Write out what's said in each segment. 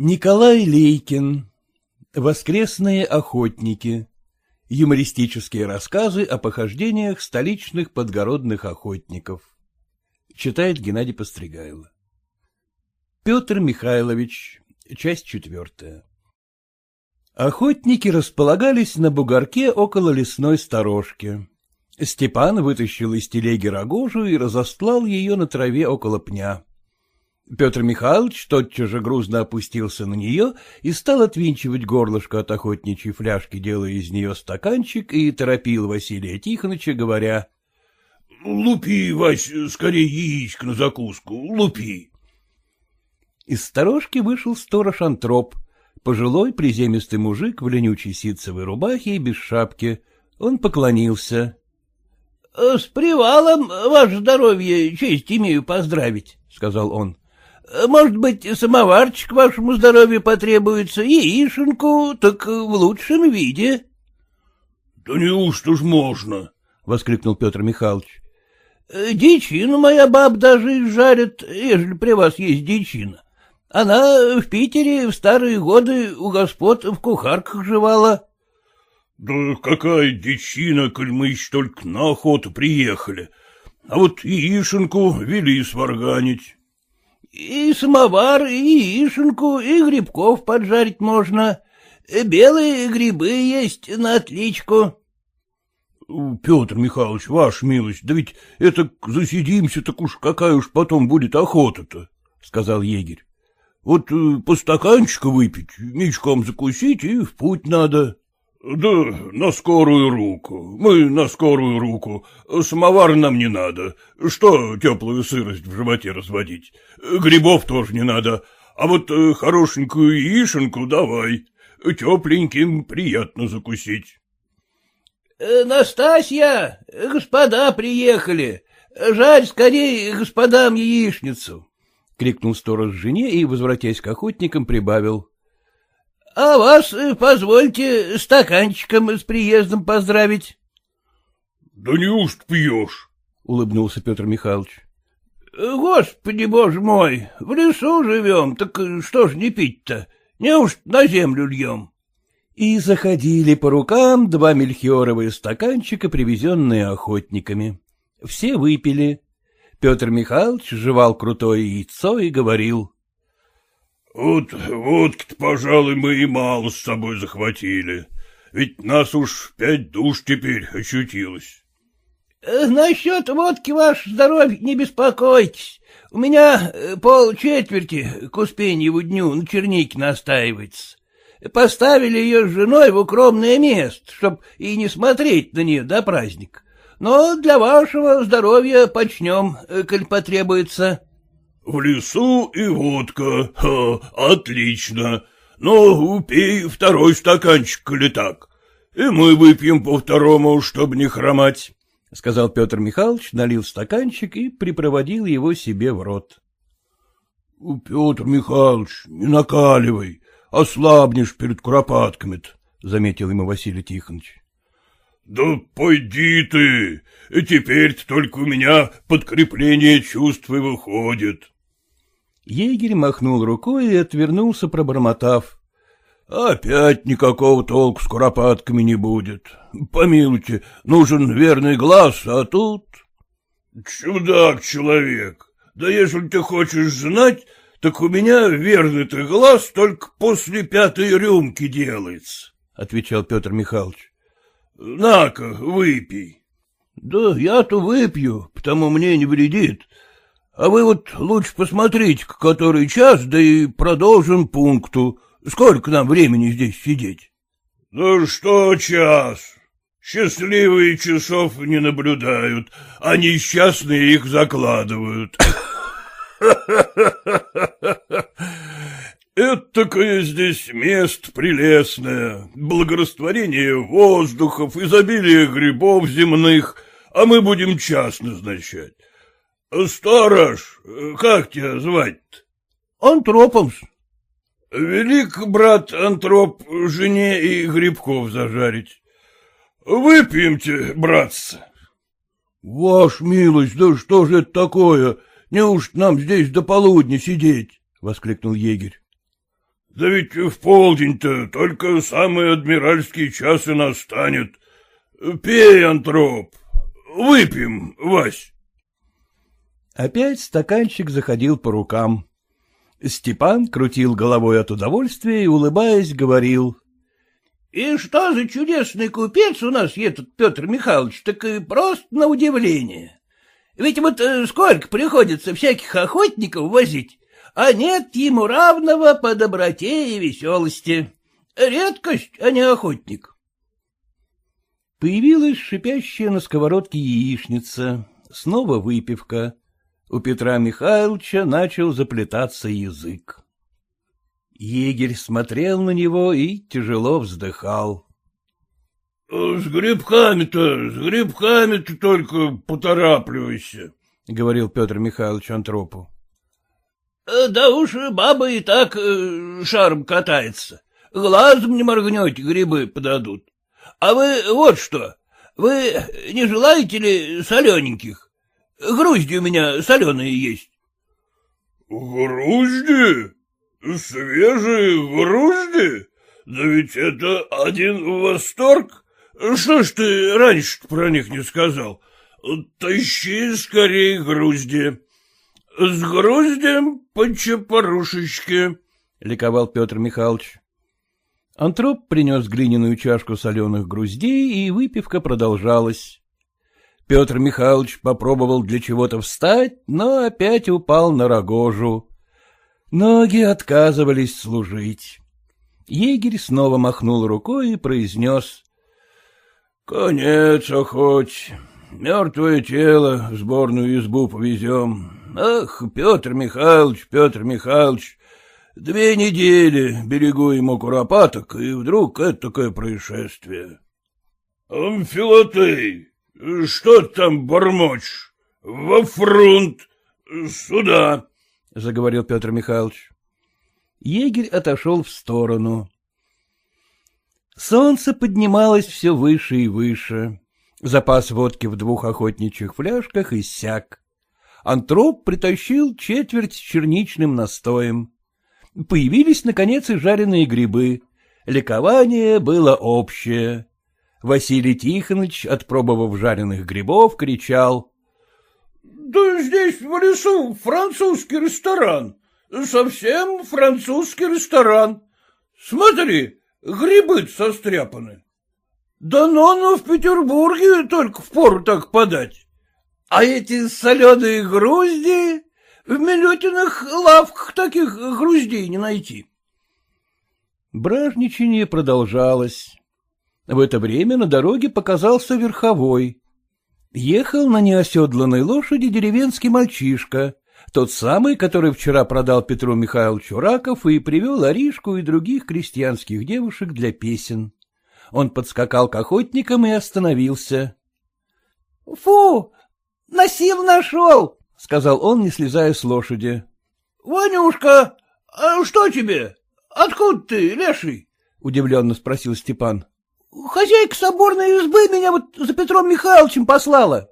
Николай Лейкин. Воскресные охотники. Юмористические рассказы о похождениях столичных подгородных охотников. Читает Геннадий Постригайло. Петр Михайлович. Часть четвертая. Охотники располагались на бугорке около лесной сторожки. Степан вытащил из телеги рогожу и разостлал ее на траве около пня. Петр Михайлович тотчас же грузно опустился на нее и стал отвинчивать горлышко от охотничьей фляжки, делая из нее стаканчик, и торопил Василия Тихоновича, говоря. — Лупи, Вась, скорее яичко на закуску, лупи. Из сторожки вышел сторож Антроп, пожилой приземистый мужик в ленючей ситцевой рубахе и без шапки. Он поклонился. — С привалом, ваше здоровье, честь имею поздравить, — сказал он. Может быть, самоварчик вашему здоровью потребуется, яишенку, так в лучшем виде. — Да неужто ж можно? — воскликнул Петр Михайлович. — Дичину моя баб даже жарит, ежели при вас есть дичина. Она в Питере в старые годы у господ в кухарках жевала. — Да какая дичина, коль мы еще только на охоту приехали. А вот яишенку вели сварганить. И самовар, и яишенку, и грибков поджарить можно. Белые грибы есть на отличку. — Петр Михайлович, ваша милость, да ведь это засидимся, так уж какая уж потом будет охота-то, — сказал егерь. — Вот э, по стаканчику выпить, мечком закусить и в путь надо. — Да на скорую руку. Мы на скорую руку. Самовар нам не надо. Что теплую сырость в животе разводить? Грибов тоже не надо. А вот э, хорошенькую яишенку давай. Тепленьким приятно закусить. Э, — Настасья, господа приехали. Жарь скорее господам яичницу. — крикнул сторож жене и, возвратясь к охотникам, прибавил. — А вас, э, позвольте, стаканчиком с приездом поздравить. — Да неужто пьешь? — улыбнулся Петр Михайлович. — Господи, боже мой, в лесу живем, так что ж не пить-то? Неужто на землю льем? И заходили по рукам два мельхиоровые стаканчика, привезенные охотниками. Все выпили. Петр Михайлович жевал крутое яйцо и говорил. Вот водки-то, пожалуй, мы и мало с собой захватили. Ведь нас уж пять душ теперь ощутилось. Э, — Насчет водки, ваше здоровье, не беспокойтесь. У меня э, пол четверти к Успеньеву дню на чернике настаивается. Поставили ее с женой в укромное место, чтоб и не смотреть на нее до праздника. Но для вашего здоровья почнем, э, коль потребуется. В лесу и водка. Ха, отлично. Но пей второй стаканчик, коли так. И мы выпьем по второму, чтобы не хромать, — сказал Петр Михайлович, налил стаканчик и припроводил его себе в рот. — Петр Михайлович, не накаливай, ослабнешь перед куропатками-то, — заметил ему Василий Тихонович. — Да пойди ты, теперь-то только у меня подкрепление чувств и выходит. Егерь махнул рукой и отвернулся, пробормотав. — Опять никакого толку с куропатками не будет. Помилуйте, нужен верный глаз, а тут... — Чудак человек, да если ты хочешь знать, так у меня верный-то глаз только после пятой рюмки делается, — отвечал Петр Михайлович. — На-ка, выпей. — Да я-то выпью, потому мне не вредит. А вы вот лучше посмотрите, который час, да и продолжим пункту. Сколько нам времени здесь сидеть? — Ну что час? Счастливые часов не наблюдают, а несчастные их закладывают. Это такое здесь место прелестное, благорастворение воздухов, изобилие грибов земных, а мы будем час назначать. — Сторож, как тебя звать-то? — Антропом. — Велик, брат Антроп, жене и грибков зажарить. Выпьемте, братцы. — Ваш милость, да что же это такое? Неужто нам здесь до полудня сидеть? — воскликнул егерь. Да ведь в полдень-то только самый адмиральский час и настанет. Пей, антроп, выпьем, Вась. Опять стаканчик заходил по рукам. Степан крутил головой от удовольствия и, улыбаясь, говорил. — И что за чудесный купец у нас этот Петр Михайлович, так и просто на удивление. Ведь вот э, сколько приходится всяких охотников возить, а нет ему равного по доброте и веселости. Редкость, а не охотник. Появилась шипящая на сковородке яичница, снова выпивка. У Петра Михайловича начал заплетаться язык. Егерь смотрел на него и тяжело вздыхал. — С грибками-то, с грибками-то только поторапливайся, — говорил Петр Михайлович Антропу. — Да уж баба и так э, шаром катается. Глазом не моргнете, грибы подадут. А вы вот что, вы не желаете ли солененьких? Грузди у меня соленые есть. — Грузди? Свежие грузди? Да ведь это один восторг. Что ж ты раньше про них не сказал? Тащи скорее грузди. С груздем по чепорушечке, — ликовал Петр Михайлович. Антроп принес глиняную чашку соленых груздей, и выпивка продолжалась. Петр Михайлович попробовал для чего-то встать, но опять упал на рогожу. Ноги отказывались служить. Егерь снова махнул рукой и произнес. — Конец охоть. Мертвое тело в сборную избу повезем. Ах, Петр Михайлович, Петр Михайлович, Две недели берегу ему куропаток, и вдруг это такое происшествие. — Амфилотей, что там бормочешь? Во фронт, сюда, — заговорил Петр Михайлович. Егерь отошел в сторону. Солнце поднималось все выше и выше. Запас водки в двух охотничьих фляжках иссяк. Антроп притащил четверть с черничным настоем. Появились, наконец, и жареные грибы. Ликование было общее. Василий Тихонович, отпробовав жареных грибов, кричал. — Да здесь в лесу французский ресторан. Совсем французский ресторан. Смотри, грибы состряпаны. Да но ну в Петербурге только впору так подать. А эти соленые грузди в Милютиных лавках таких груздей не найти. Бражничание продолжалось. В это время на дороге показался верховой. Ехал на неоседланной лошади деревенский мальчишка, тот самый, который вчера продал Петру Михайловичу раков и привел Аришку и других крестьянских девушек для песен. Он подскакал к охотникам и остановился. — Фу, насил нашел! — сказал он, не слезая с лошади. — Ванюшка, а что тебе? Откуда ты, леший? — удивленно спросил Степан. — Хозяйка соборной избы меня вот за Петром Михайловичем послала.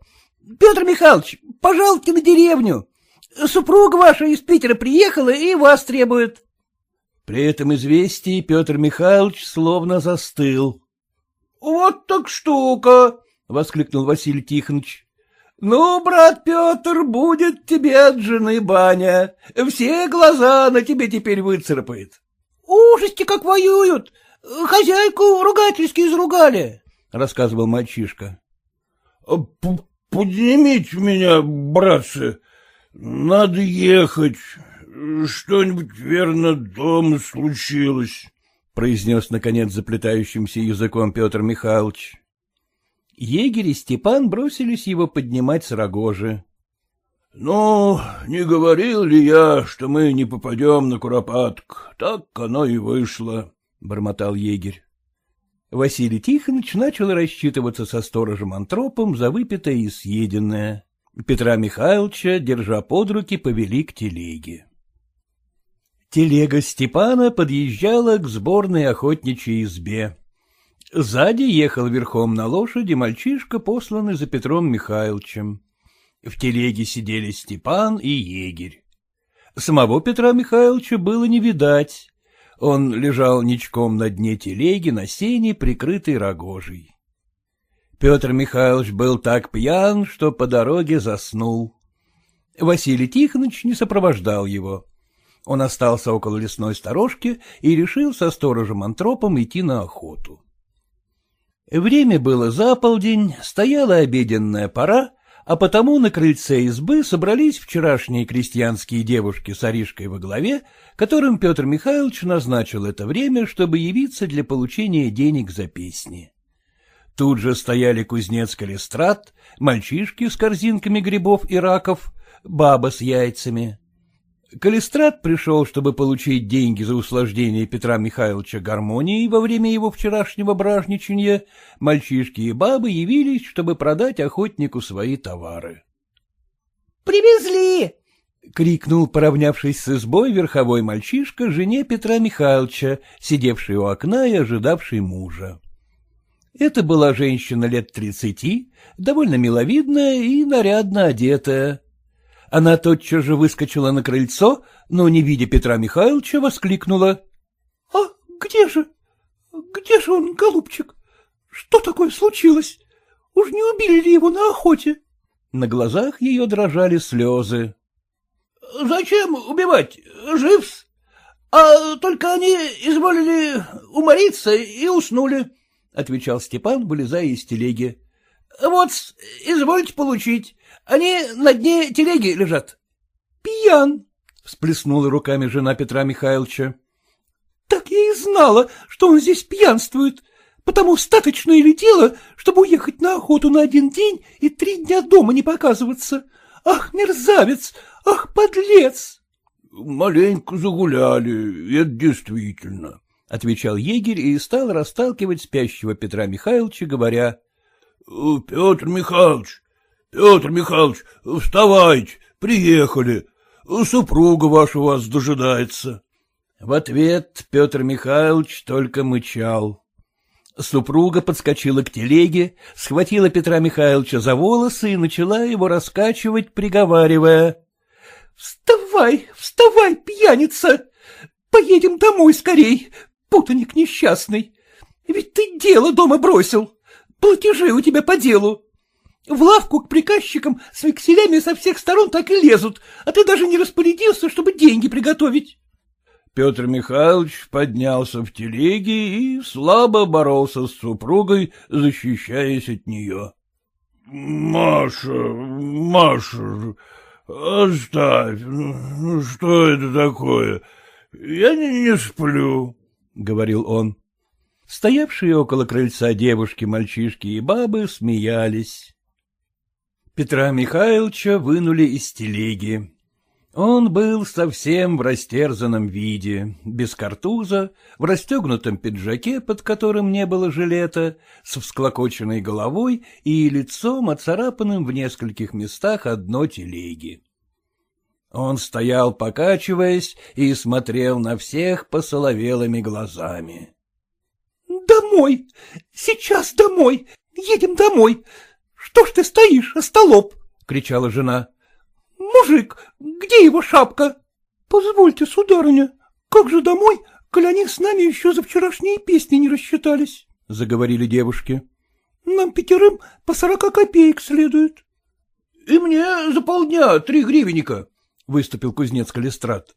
Петр Михайлович, пожалуйте на деревню. Супруга ваша из Питера приехала и вас требует. При этом известии Петр Михайлович словно застыл. — Вот так штука! — воскликнул Василий Тихонович. Ну, брат Петр, будет тебе от жены баня. Все глаза на тебе теперь выцарапает. Ужасти как воюют. Хозяйку ругательски изругали, — рассказывал мальчишка. А — Поднимите меня, братцы, надо ехать. Что-нибудь, верно, дома случилось, — произнес, наконец, заплетающимся языком Петр Михайлович. Егерь и Степан бросились его поднимать с рогожи. — Ну, не говорил ли я, что мы не попадем на Куропатк? Так оно и вышло, — бормотал егерь. Василий Тихонович начал рассчитываться со сторожем Антропом за выпитое и съеденное. Петра Михайловича, держа под руки, повели к телеге. Телега Степана подъезжала к сборной охотничьей избе. Сзади ехал верхом на лошади мальчишка, посланный за Петром Михайловичем. В телеге сидели Степан и егерь. Самого Петра Михайловича было не видать. Он лежал ничком на дне телеги на сене, прикрытый рогожей. Петр Михайлович был так пьян, что по дороге заснул. Василий Тихонович не сопровождал его. Он остался около лесной сторожки и решил со сторожем Антропом идти на охоту. Время было за полдень, стояла обеденная пора, а потому на крыльце избы собрались вчерашние крестьянские девушки с Аришкой во главе, которым Петр Михайлович назначил это время, чтобы явиться для получения денег за песни. Тут же стояли кузнец Калистрат, мальчишки с корзинками грибов и раков, баба с яйцами. Калистрат пришел, чтобы получить деньги за услаждение Петра Михайловича гармонией во время его вчерашнего бражничания, мальчишки и бабы явились, чтобы продать охотнику свои товары. «Привезли!» — крикнул, поравнявшись с избой, верховой мальчишка жене Петра Михайловича, сидевшей у окна и ожидавшей мужа. Это была женщина лет тридцати, довольно миловидная и нарядно одетая. Она тотчас же выскочила на крыльцо, но, не видя Петра Михайловича, воскликнула. — А где же? Где же он, голубчик? Что такое случилось? Уж не убили ли его на охоте? На глазах ее дрожали слезы. — Зачем убивать? Живс. А только они изволили умориться и уснули, — отвечал Степан, вылезая из телеги. — Вот, извольте получить. Они на дне телеги лежат. — Пьян, — всплеснула руками жена Петра Михайловича. — Так я и знала, что он здесь пьянствует, потому статочное ли дело, чтобы уехать на охоту на один день и три дня дома не показываться. Ах, мерзавец! Ах, подлец! — Маленько загуляли, это действительно, — отвечал егерь и стал расталкивать спящего Петра Михайловича, говоря. — Петр Михайлович, Петр Михайлович, вставайте, приехали. Супруга ваша вас дожидается. В ответ Петр Михайлович только мычал. Супруга подскочила к телеге, схватила Петра Михайловича за волосы и начала его раскачивать, приговаривая. — Вставай, вставай, пьяница! Поедем домой скорей, путаник несчастный. Ведь ты дело дома бросил. Платежи у тебя по делу. В лавку к приказчикам с векселями со всех сторон так и лезут, а ты даже не распорядился, чтобы деньги приготовить. Петр Михайлович поднялся в телеге и слабо боролся с супругой, защищаясь от нее. — Маша, Маша, оставь, ну что это такое? Я не, не сплю, — говорил он. Стоявшие около крыльца девушки, мальчишки и бабы смеялись. Петра Михайловича вынули из телеги. Он был совсем в растерзанном виде, без картуза, в расстегнутом пиджаке, под которым не было жилета, с всклокоченной головой и лицом, оцарапанным в нескольких местах одно телеги. Он стоял, покачиваясь, и смотрел на всех посоловелыми глазами. — Домой! Сейчас домой! Едем домой! Что ж ты стоишь, остолоп? — кричала жена. — Мужик, где его шапка? — Позвольте, сударыня, как же домой, коль они с нами еще за вчерашние песни не рассчитались? — заговорили девушки. — Нам пятерым по сорока копеек следует. — И мне за полдня три гривенника, — выступил кузнец Калистрат.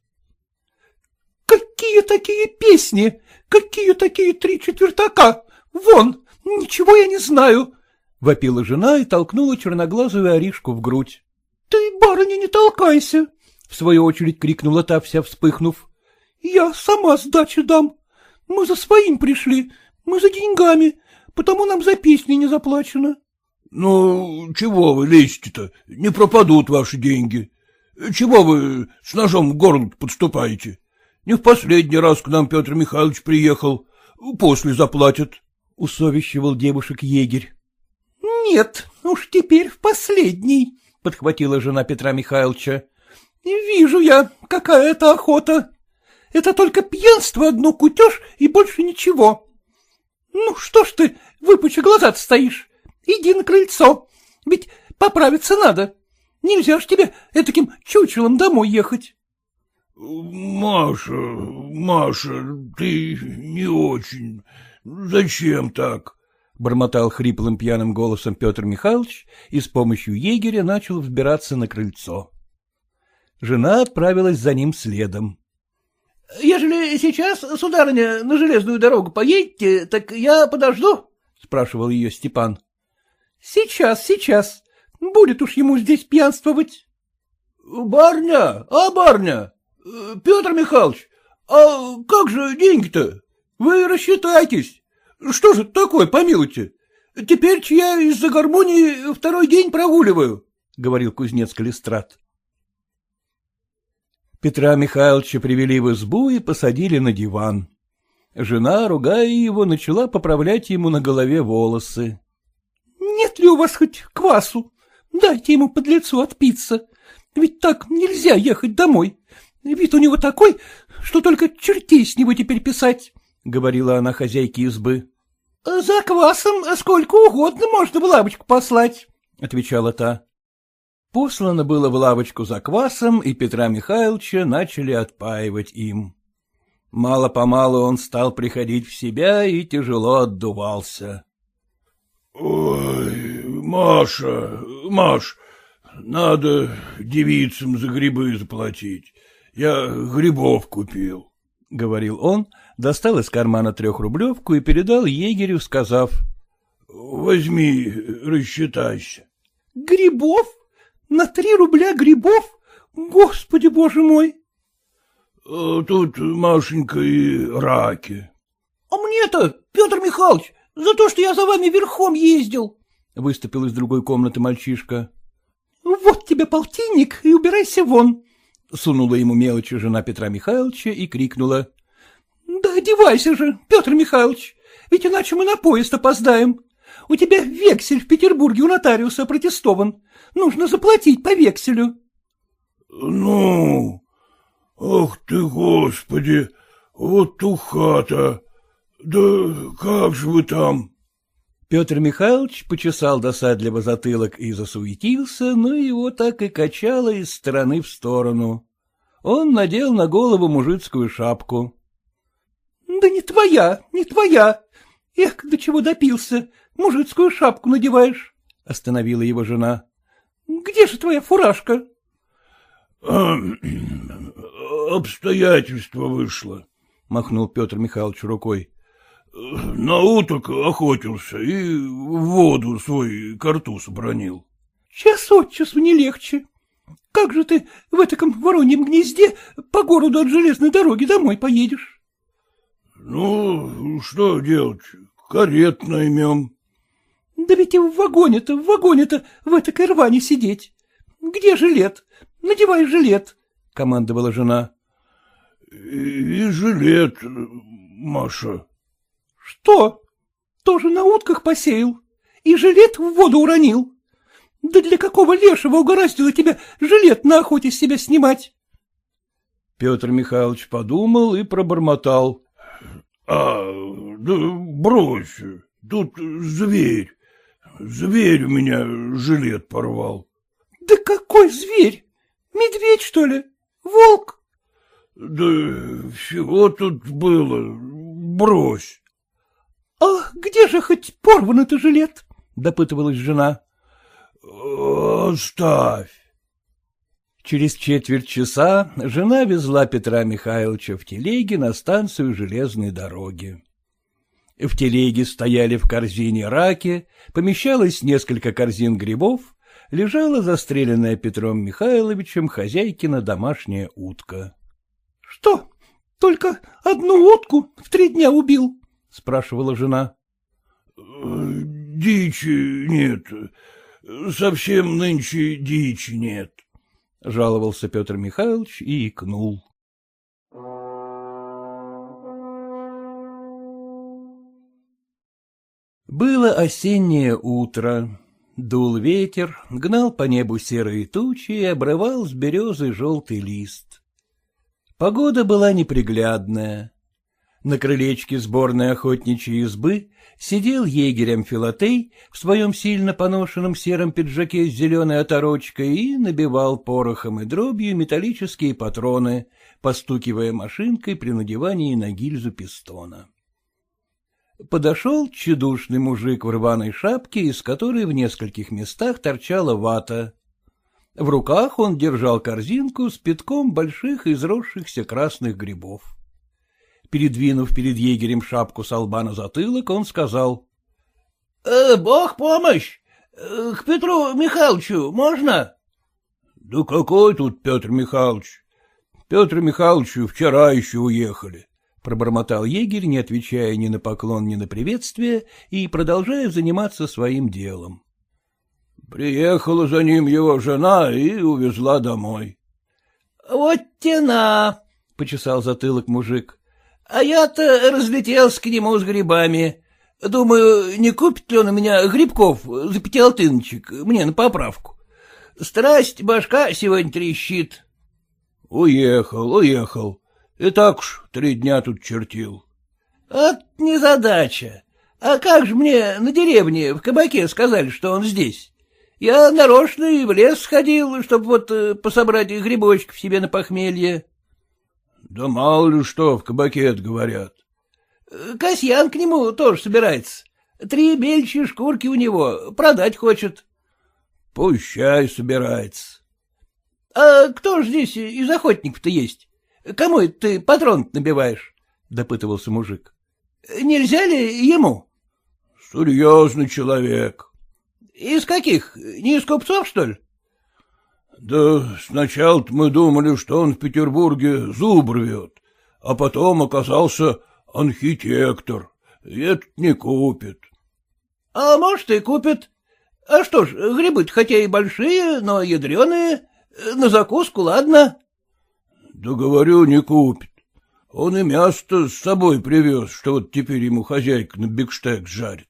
— Какие такие песни? Какие такие три четвертака? Вон, ничего я не знаю, — вопила жена и толкнула черноглазую Аришку в грудь. — Ты, барыня, не толкайся! — в свою очередь крикнула та вся, вспыхнув. — Я сама сдачу дам. Мы за своим пришли, мы за деньгами, потому нам за песни не заплачено. — Ну, чего вы лезете-то? Не пропадут ваши деньги. Чего вы с ножом в горло подступаете? Не в последний раз к нам Петр Михайлович приехал. После заплатят. — усовещивал девушек егерь. — Нет, уж теперь в последний, — подхватила жена Петра Михайловича. — Вижу я, какая это охота. Это только пьянство одно кутеж и больше ничего. Ну, что ж ты, выпучи глаза стоишь? Иди на крыльцо, ведь поправиться надо. Нельзя ж тебе этаким чучелом домой ехать. Маша, Маша, ты не очень. Зачем так? — бормотал хриплым пьяным голосом Петр Михайлович и с помощью егеря начал взбираться на крыльцо. Жена отправилась за ним следом. — Ежели сейчас, сударыня, на железную дорогу поедете, так я подожду, — спрашивал ее Степан. — Сейчас, сейчас. Будет уж ему здесь пьянствовать. — Барня, а барня, Э, — Петр Михайлович, а как же деньги-то? Вы рассчитайтесь. Что же такое, помилуйте? Теперь я из-за гармонии второй день прогуливаю, — говорил кузнец Калистрат. Петра Михайловича привели в избу и посадили на диван. Жена, ругая его, начала поправлять ему на голове волосы. — Нет ли у вас хоть квасу? Дайте ему под лицо отпиться. Ведь так нельзя ехать домой. Вид у него такой, что только чертей с него теперь писать, — говорила она хозяйке избы. — За квасом сколько угодно можно в лавочку послать, — отвечала та. Послано было в лавочку за квасом, и Петра Михайловича начали отпаивать им. Мало-помалу он стал приходить в себя и тяжело отдувался. — Ой, Маша, Маш, надо девицам за грибы заплатить. Я грибов купил, — говорил он, достал из кармана трехрублевку и передал егерю, сказав. — Возьми, рассчитайся. — Грибов? На три рубля грибов? Господи, боже мой! А — Тут, Машенька, и раки. — А мне-то, Петр Михайлович, за то, что я за вами верхом ездил, — выступил из другой комнаты мальчишка. — Вот тебе полтинник и убирайся вон, Сунула ему мелочи жена Петра Михайловича и крикнула. — Да одевайся же, Петр Михайлович, ведь иначе мы на поезд опоздаем. У тебя вексель в Петербурге у нотариуса протестован. Нужно заплатить по векселю. — Ну, ах ты, господи, вот тухата. Да как же вы там? Петр Михайлович почесал досадливо затылок и засуетился, но его так и качало из стороны в сторону. Он надел на голову мужицкую шапку. — Да не твоя, не твоя. Эх, до чего допился. Мужицкую шапку надеваешь, — остановила его жена. — Где же твоя фуражка? Обстоятельство вышло, — махнул Петр Михайлович рукой. На уток охотился и в воду свой картуз бронил. — Час от часу не легче. Как же ты в этом вороньем гнезде по городу от железной дороги домой поедешь? — Ну, что делать, карет наймем. — Да ведь и в вагоне-то, в вагоне-то в этой рване сидеть. Где жилет? Надевай жилет, — командовала жена. — И жилет, Маша. Что? Тоже на утках посеял? И жилет в воду уронил? Да для какого лешего угораздило тебя жилет на охоте с себя снимать? Петр Михайлович подумал и пробормотал. — А, да брось, тут зверь. Зверь у меня жилет порвал. — Да какой зверь? Медведь, что ли? Волк? — Да всего тут было. Брось. — А где же хоть порван-то жилет? — допытывалась жена. — Оставь. Через четверть часа жена везла Петра Михайловича в телеге на станцию железной дороги. В телеге стояли в корзине раки, помещалось несколько корзин грибов, лежала застреленная Петром Михайловичем хозяйкина домашняя утка. — Что, только одну утку в три дня убил? — спрашивала жена. — Дичи нет. Совсем нынче дичи нет, — жаловался Петр Михайлович и икнул. Было осеннее утро. Дул ветер, гнал по небу серые тучи и обрывал с березы желтый лист. Погода была неприглядная. На крылечке сборной охотничьей избы сидел егерем Филатей в своем сильно поношенном сером пиджаке с зеленой оторочкой и набивал порохом и дробью металлические патроны, постукивая машинкой при надевании на гильзу пистона. Подошел тщедушный мужик в рваной шапке, из которой в нескольких местах торчала вата. В руках он держал корзинку с пятком больших изросшихся красных грибов. Передвинув перед егерем шапку с лба на затылок, он сказал. «Э, — Бог помощь! Э, к Петру Михайловичу можно? — Да какой тут Петр Михайлович? Петр Михайловичу вчера еще уехали, — пробормотал егерь, не отвечая ни на поклон, ни на приветствие, и продолжая заниматься своим делом. Приехала за ним его жена и увезла домой. — Вот тена, — почесал затылок мужик. — А я-то разлетелся к нему с грибами. Думаю, не купит ли он у меня грибков за пятиалтыночек, мне на поправку. Страсть башка сегодня трещит. — Уехал, уехал. И так уж три дня тут чертил. — От незадача. А как же мне на деревне в кабаке сказали, что он здесь? Я нарочно и в лес сходил, чтобы вот э, пособрать грибочков себе на похмелье. — Да мало ли что в кабаке говорят. Касьян к нему тоже собирается. Три бельчьи шкурки у него, продать хочет. — Пущай собирается. — А кто ж здесь из охотников-то есть? Кому это ты патрон набиваешь? — допытывался мужик. — Нельзя ли ему? — Серьезный человек. Из каких? Не из купцов, что ли? Да сначала мы думали, что он в Петербурге зуб рвет, а потом оказался архитектор, и этот не купит. — А может, и купит. А что ж, грибы хотя и большие, но ядреные. На закуску, ладно. — Да говорю, не купит. Он и мясо с собой привез, что вот теперь ему хозяйка на бигштег жарит.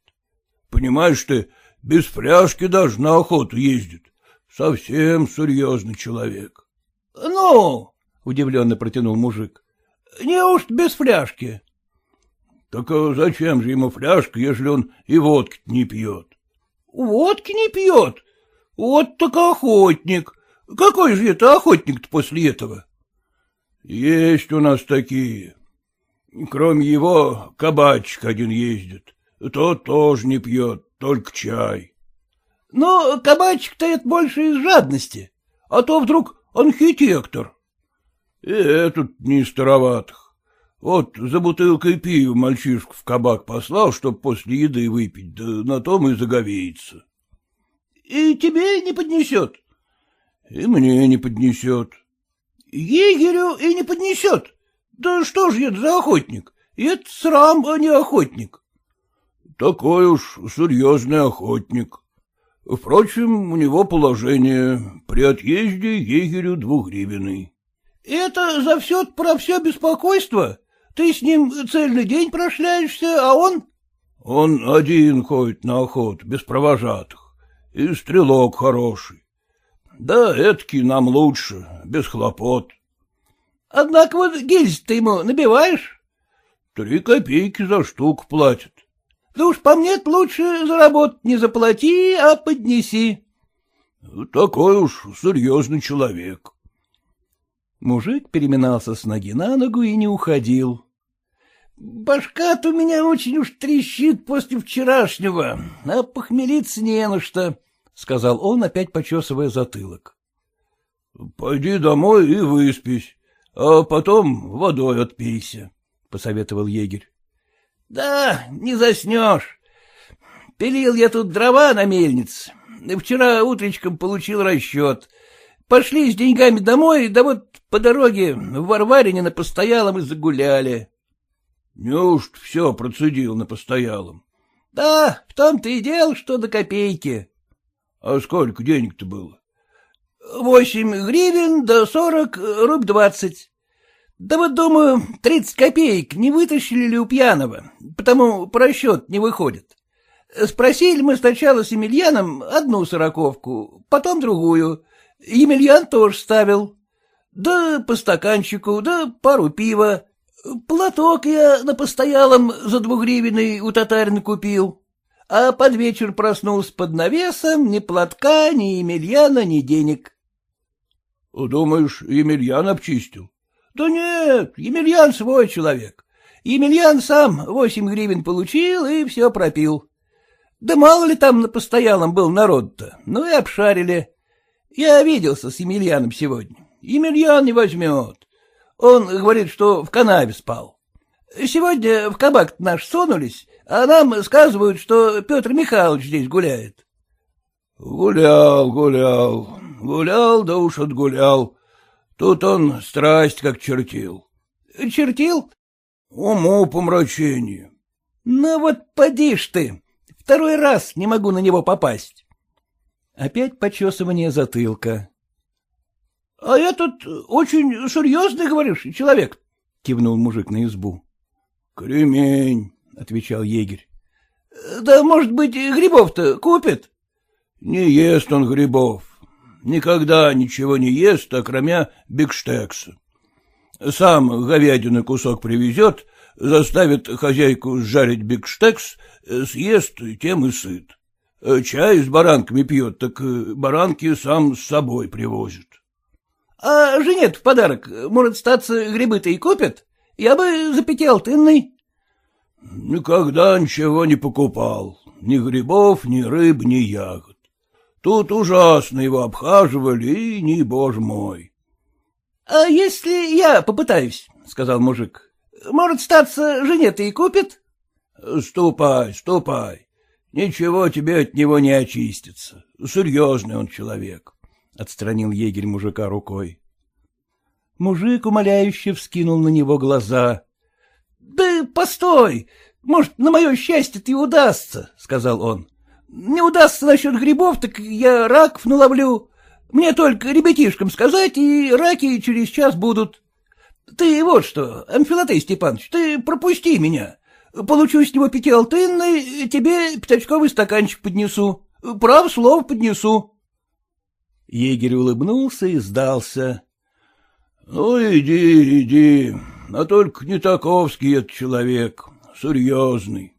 Понимаешь ты, без фляжки даже на охоту ездит. Совсем серьезный человек. — Ну, — удивленно протянул мужик, — неужто без фляжки? — Так а зачем же ему фляжка, если он и водки не пьет? — Водки не пьет? Вот так охотник. Какой же это охотник-то после этого? — Есть у нас такие. Кроме его, кабачик один ездит. Тот тоже не пьет, только чай. — Но кабачик-то это больше из жадности, а то вдруг архитектор. — И этот не староватых. Вот за бутылкой пива мальчишку в кабак послал, чтоб после еды выпить, да на том и заговеется. — И тебе не поднесет? — И мне не поднесет. — Егерю и не поднесет? Да что же это за охотник? Это срам, а не охотник. Такой уж серьезный охотник. Впрочем, у него положение при отъезде егерю двухгривенный. — Это за все про все беспокойство? Ты с ним цельный день прошляешься, а он... — Он один ходит на охоту, без провожатых, и стрелок хороший. Да, этакий нам лучше, без хлопот. — Однако вот гильз ты ему набиваешь? — Три копейки за штуку платят. Да уж по мне лучше заработать не заплати, а поднеси. — Такой уж серьезный человек. Мужик переминался с ноги на ногу и не уходил. — Башка-то у меня очень уж трещит после вчерашнего, а похмелиться не на что, — сказал он, опять почесывая затылок. — Пойди домой и выспись, а потом водой отпейся, — посоветовал егерь. — Да, не заснешь. Пилил я тут дрова на мельнице. Вчера утречком получил расчет. Пошли с деньгами домой, да вот по дороге в Варварине на постоялом и загуляли. — Неужто все процедил на постоялом? — Да, в том-то и дело, что до копейки. — А сколько денег-то было? — Восемь гривен до сорок рубь двадцать. Да вот, думаю, тридцать копеек не вытащили ли у пьяного, потому по расчет не выходит. Спросили мы сначала с Емельяном одну сороковку, потом другую. Емельян тоже ставил. Да по стаканчику, да пару пива. Платок я на постоялом за двугривенный у татарина купил. А под вечер проснулся под навесом, ни платка, ни Емельяна, ни денег. — Думаешь, Емельян обчистил? Да нет, Емельян свой человек. Емельян сам восемь гривен получил и все пропил. Да мало ли там на постоялом был народ-то, ну и обшарили. Я виделся с Емельяном сегодня. Емельян не возьмет. Он говорит, что в канаве спал. Сегодня в кабак наш сунулись, а нам сказывают, что Петр Михайлович здесь гуляет. — Гулял, гулял, гулял, да уж отгулял. Тут он страсть как чертил. — Чертил? — Уму помрачение. — Ну вот поди ж ты, второй раз не могу на него попасть. Опять почесывание затылка. — А я тут очень серьезный, говоришь, человек, — кивнул мужик на избу. — Кремень, — отвечал егерь. — Да, может быть, грибов-то купит? — Не ест он грибов. Никогда ничего не ест, окромя бигштекса. Сам говядины кусок привезет, заставит хозяйку сжарить бигштекс, съест, тем и сыт. Чай с баранками пьет, так баранки сам с собой привозит. — А жене в подарок, может, статься, грибы-то и купят? Я бы за пятиалтынный. — Никогда ничего не покупал. Ни грибов, ни рыб, ни ягод. Тут ужасно его обхаживали, и не боже мой. — А если я попытаюсь, — сказал мужик, — может, статься, жене-то и купит? — Ступай, ступай. Ничего тебе от него не очистится. Серьезный он человек, — отстранил егерь мужика рукой. Мужик умоляюще вскинул на него глаза. — Да постой! Может, на мое счастье-то и удастся, — сказал он. — Не удастся насчет грибов, так я раков наловлю. Мне только ребятишкам сказать, и раки через час будут. Ты вот что, Амфилатей Степанович, ты пропусти меня. Получу с него пятиалтынный, тебе пятачковый стаканчик поднесу. Прав слово поднесу. Егерь улыбнулся и сдался. — Ну, иди, иди, а только не таковский этот человек, серьезный.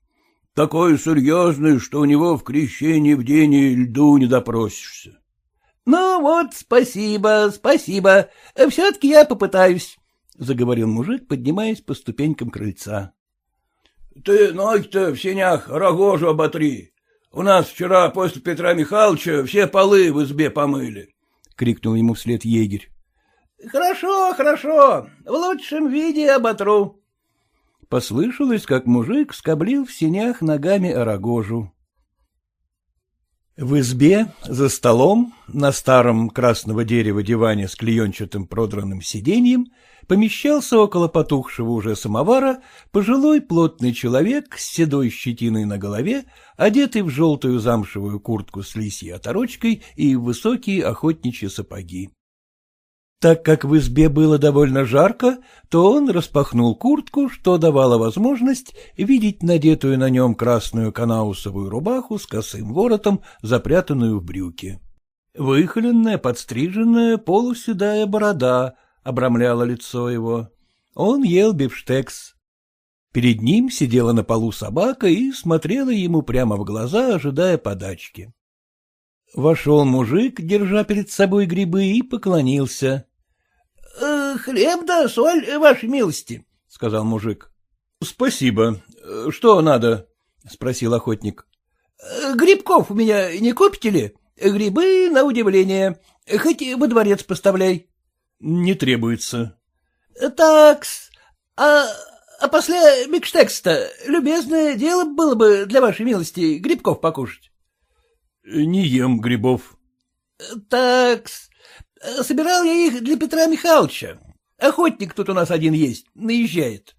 Такой серьезный, что у него в крещении в день и льду не допросишься. — Ну вот, спасибо, спасибо. Все-таки я попытаюсь, — заговорил мужик, поднимаясь по ступенькам крыльца. — Ты ноги-то в сенях рогожу оботри. У нас вчера после Петра Михайловича все полы в избе помыли, — крикнул ему вслед егерь. — Хорошо, хорошо, в лучшем виде оботру. Послышалось, как мужик скоблил в сенях ногами орогожу. В избе, за столом, на старом красного дерева диване с клеенчатым продранным сиденьем, помещался около потухшего уже самовара пожилой плотный человек с седой щетиной на голове, одетый в желтую замшевую куртку с лисьей оторочкой и высокие охотничьи сапоги. Так как в избе было довольно жарко, то он распахнул куртку, что давало возможность видеть надетую на нем красную канаусовую рубаху с косым воротом, запрятанную в брюки. Выхоленная, подстриженная, полуседая борода обрамляла лицо его. Он ел бифштекс. Перед ним сидела на полу собака и смотрела ему прямо в глаза, ожидая подачки. Вошел мужик, держа перед собой грибы, и поклонился. Э, — Хлеб да соль, вашей милости, — сказал мужик. — Спасибо. Что надо? — спросил охотник. — Грибков у меня не купите ли? Грибы, на удивление. Хоть во дворец поставляй. — Не требуется. — Такс. А, а после микштекста любезное дело было бы для вашей милости грибков покушать. — Не ем грибов. — Такс. Собирал я их для Петра Михайловича. Охотник тут у нас один есть, наезжает.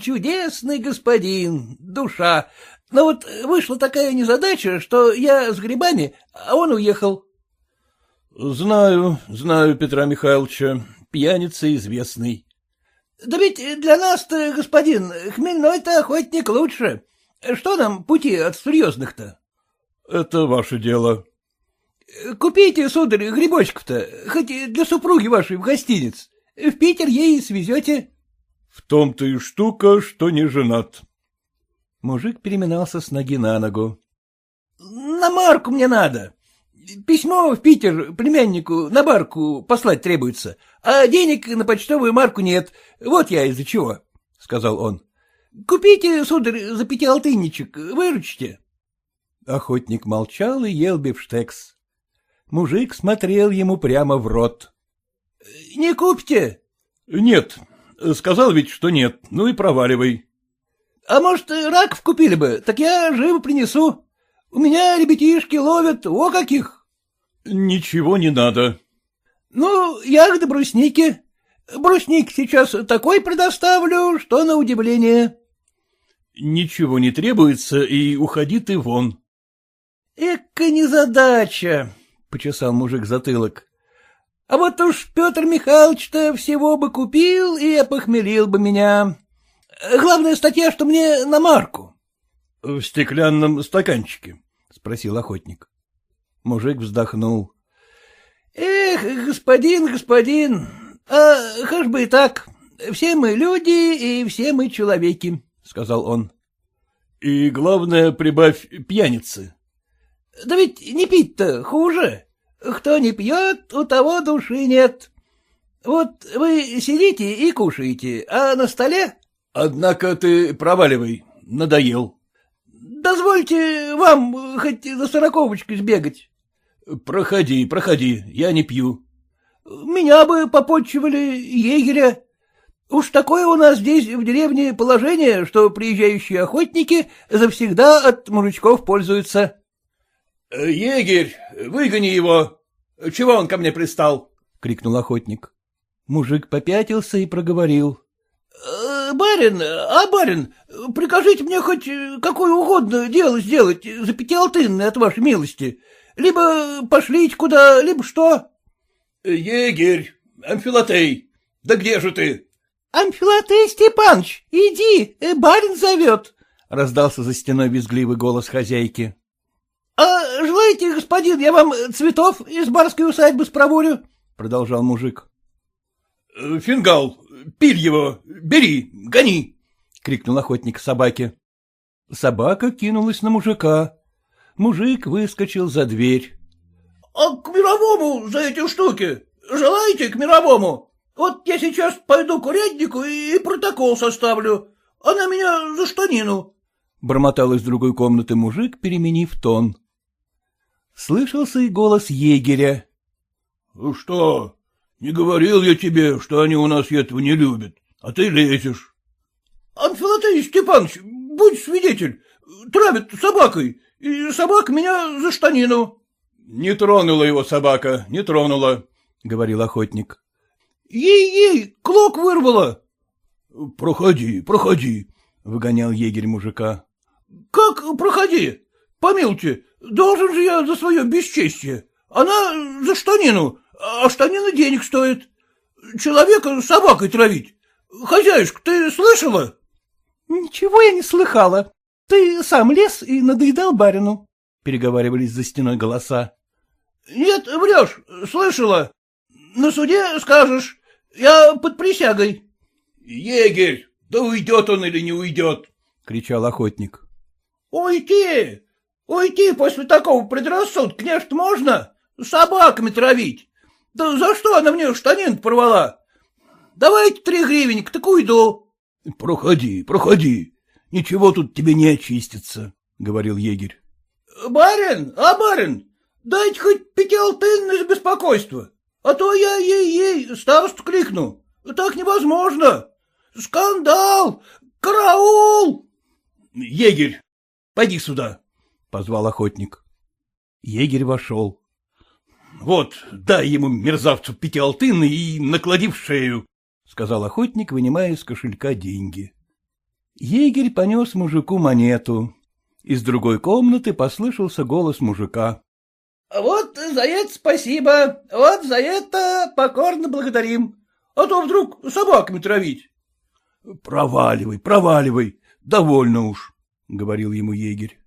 Чудесный господин, душа. Но вот вышла такая незадача, что я с грибами, а он уехал. — Знаю, знаю Петра Михайловича, пьяница известный. — Да ведь для нас-то, господин, хмельной-то охотник лучше. Что нам пути от серьезных-то? — Это ваше дело. — Купите, сударь, грибочков-то, хоть для супруги вашей в гостиниц. В Питер ей свезете. — В том-то и штука, что не женат. Мужик переминался с ноги на ногу. — На марку мне надо. Письмо в Питер племяннику на барку послать требуется, а денег на почтовую марку нет. Вот я из-за чего, — сказал он. — Купите, сударь, за пятиалтынничек, выручите. Охотник молчал и ел бифштекс. Мужик смотрел ему прямо в рот. — Не купите? — Нет. Сказал ведь, что нет. Ну и проваливай. — А может, раков купили бы, так я живо принесу. У меня ребятишки ловят, о каких. — Ничего не надо. — Ну, ягоды брусники. Брусник сейчас такой предоставлю, что на удивление. — Ничего не требуется, и уходи ты вон. — Эка незадача, — почесал мужик затылок. — А вот уж Петр Михайлович-то всего бы купил и опохмелил бы меня. Главная статья, что мне на марку. — В стеклянном стаканчике, — спросил охотник. Мужик вздохнул. — Эх, господин, господин, а хоть бы и так. Все мы люди и все мы человеки, — сказал он. — И главное, прибавь пьяницы. — Да ведь не пить-то хуже. Кто не пьет, у того души нет. Вот вы сидите и кушаете, а на столе... — Однако ты проваливай, надоел. — Дозвольте вам хоть за сороковочкой сбегать. — Проходи, проходи, я не пью. — Меня бы попотчевали егеря. Уж такое у нас здесь в деревне положение, что приезжающие охотники завсегда от мужичков пользуются. — Егерь, выгони его! Чего он ко мне пристал? — крикнул охотник. Мужик попятился и проговорил. «Э, — Барин, а барин, прикажите мне хоть какое угодно дело сделать за пятиалтынное от вашей милости. Либо пошлить куда, либо что. — Егерь, Амфилотей, да где же ты? — Амфилотей Степанович, иди, барин зовет, — раздался за стеной визгливый голос хозяйки. — А желаете, господин, я вам цветов из барской усадьбы спроволю? — продолжал мужик. — Фингал, пиль его, бери, гони! — крикнул охотник собаке. Собака кинулась на мужика. Мужик выскочил за дверь. — А к мировому за эти штуки? Желаете к мировому? Вот я сейчас пойду к уряднику и протокол составлю. Она меня за штанину. Бормотал из другой комнаты мужик, переменив тон. Слышался и голос егеря. — Что, не говорил я тебе, что они у нас этого не любят, а ты лезешь. — Анфилатей Степанович, будь свидетель, травят собакой, и собака меня за штанину. — Не тронула его собака, не тронула, — говорил охотник. Ей-ей, клок вырвала. — Проходи, проходи, — выгонял егерь мужика. — Как проходи? Помилуйте, должен же я за свое бесчестие. Она за штанину, а штанина денег стоит. Человека собакой травить. Хозяюшка, ты слышала? — Ничего я не слыхала. Ты сам лез и надоедал барину, — переговаривались за стеной голоса. — Нет, врешь, слышала. На суде скажешь. Я под присягой. — Егерь, да уйдет он или не уйдет, — кричал охотник. — Уйти! Уйти после такого предрассудка, княжт, можно? Собаками травить. Да за что она мне штанин порвала? Давайте три гривенька, так уйду. — Проходи, проходи. Ничего тут тебе не очистится, — говорил егерь. — Барин, а барин, дайте хоть пятиалтын за беспокойство, а то я ей-ей старосту кликну. Так невозможно. Скандал! Караул! — Егерь, пойди сюда, — позвал охотник. Егерь вошел. — Вот, дай ему, мерзавцу, пятиалтын и наклади в шею, — сказал охотник, вынимая из кошелька деньги. Егерь понес мужику монету. Из другой комнаты послышался голос мужика. — Вот за это спасибо, вот за это покорно благодарим. А то вдруг собаками травить. — Проваливай, проваливай, довольно уж, — говорил ему егерь.